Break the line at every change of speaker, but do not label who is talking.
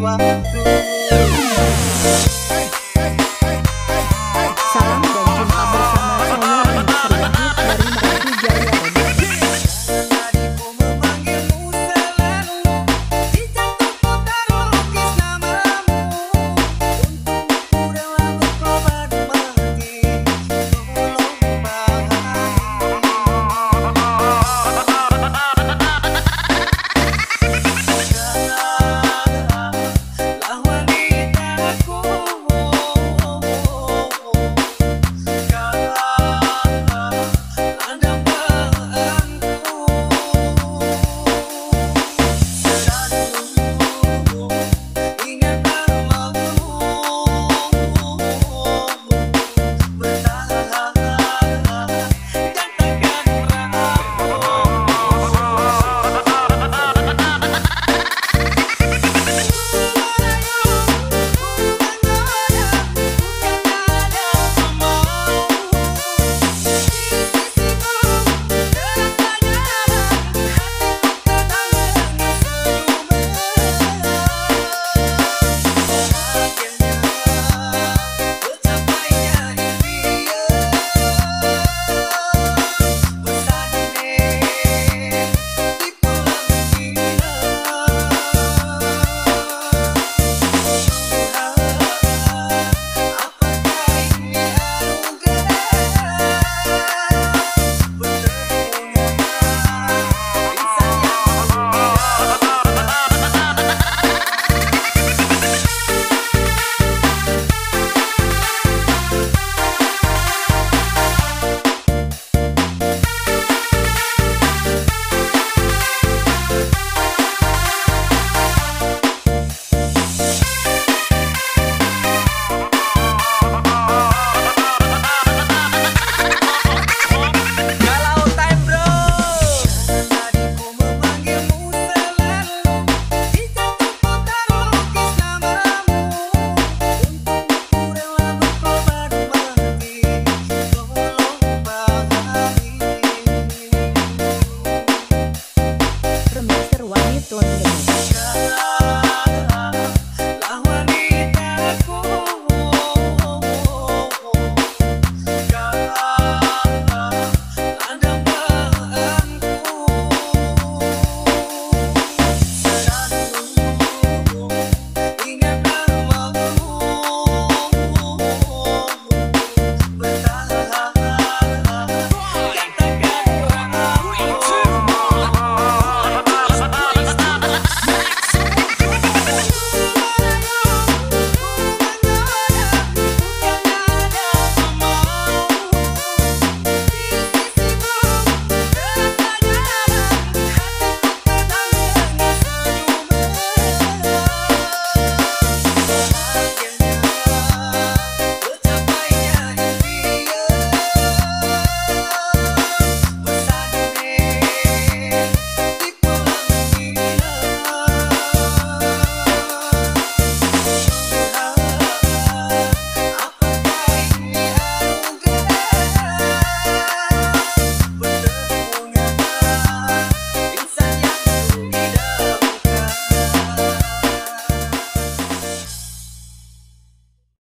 Iowa.